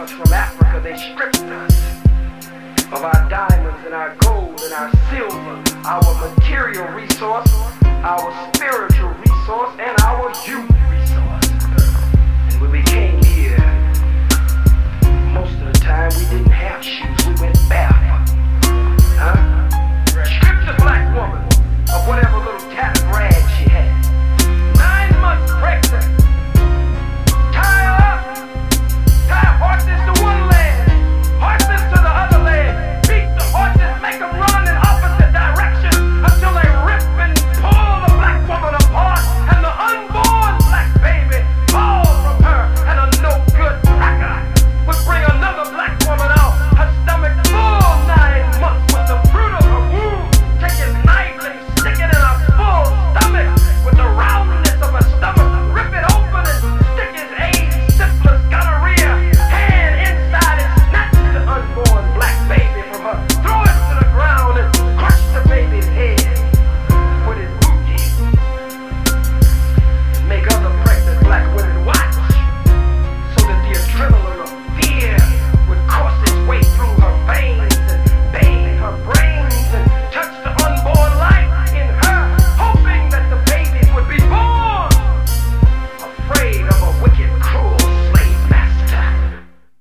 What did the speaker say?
us from Africa they stripped us of our diamonds and our gold and our silver, our material resource, our spiritual resource, and our youth.